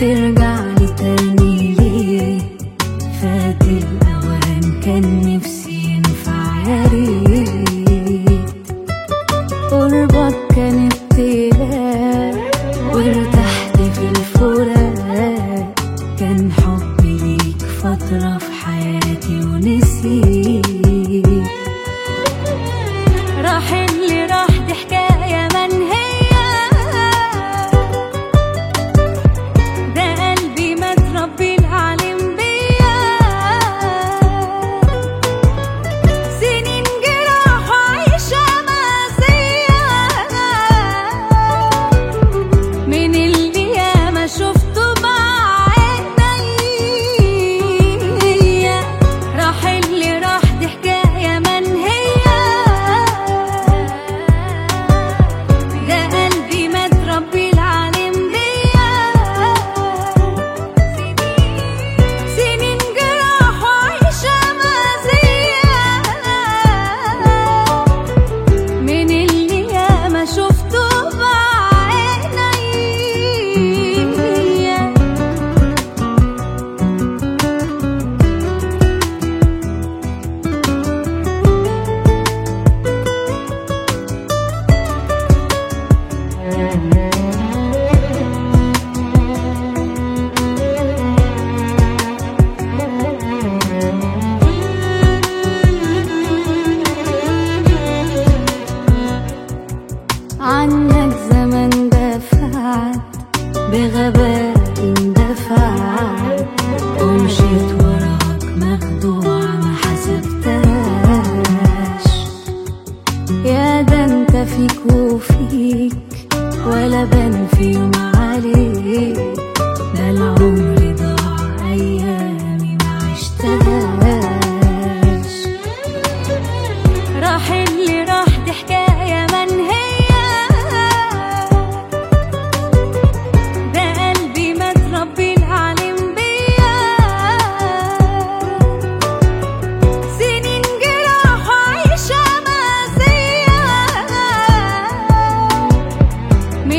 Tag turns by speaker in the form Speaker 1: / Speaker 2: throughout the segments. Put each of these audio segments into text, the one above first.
Speaker 1: dear God. بغباء اندفع ومشيت وراك مخدوعة ما حسبتهاش. يا ده انت فيك وفيك ولا بان في يوم عليك ده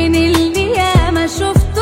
Speaker 1: من اللي ياما شفته.